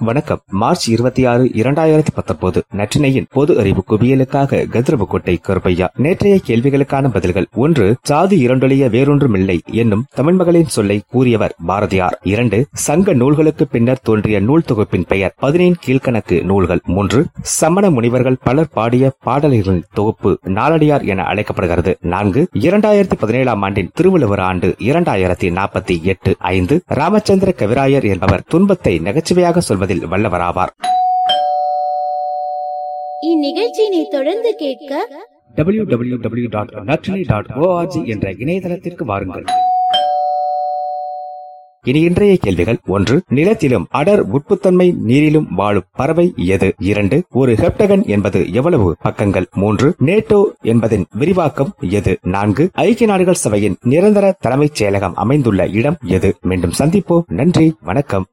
வணக்கம். மார்ச் இருபத்தி ஆறு இரண்டாயிரத்தி பத்தொன்பது நற்றினையின் பொது அறிவு குவியலுக்காக கதிரவுக்கோட்டை கருப்பையா. நேற்றைய கேள்விகளுக்கான பதில்கள் ஒன்று சாதி இரண்டொழிய வேறொன்றுமில்லை என்னும் தமிழ்மகளின் சொல்லை கூறியவர் பாரதியார். இரண்டு சங்க நூல்களுக்கு பின்னர் தோன்றிய நூல் தொகுப்பின் பெயர் பதினேன் கீழ்கணக்கு நூல்கள். மூன்று சமண முனிவர்கள் பலர் பாடிய பாடல்களின் தொகுப்பு நாளடியார் என அழைக்கப்படுகிறது. நான்கு இரண்டாயிரத்தி பதினேழாம் ஆண்டின் திருவள்ளுவர் ஆண்டு இரண்டாயிரத்தி நாற்பத்தி எட்டு. ஐந்து ராமச்சந்திர கவிராயர் என்பவர் துன்பத்தை நகைச்சுவையாக சொல்வது சொல்வதில் வல்லவராவார். இந்நிகழ்ச்சியினை தொடர்ந்து கேட்க W W W dot Natrinai dot O R G என்ற இணையதளத்திற்கு வாருங்கள். இனி இன்றைய கேள்விகள் ஒன்று நிலத்திலும் அடர் உட்புத்தன்மை நீரிலும் வாழும் பறவை எது? இரண்டு ஒரு ஹெப்டகன் என்பது எவ்வளவு பக்கங்கள்? மூன்று நேட்டோ என்பதின் விரிவாக்கம் எது? நான்கு ஐக்கிய நாடுகள் சபையின் நிரந்தர தலைமைச் செயலகம் அமைந்துள்ள இடம் எது? மீண்டும் சந்திப்போம். நன்றி வணக்கம்.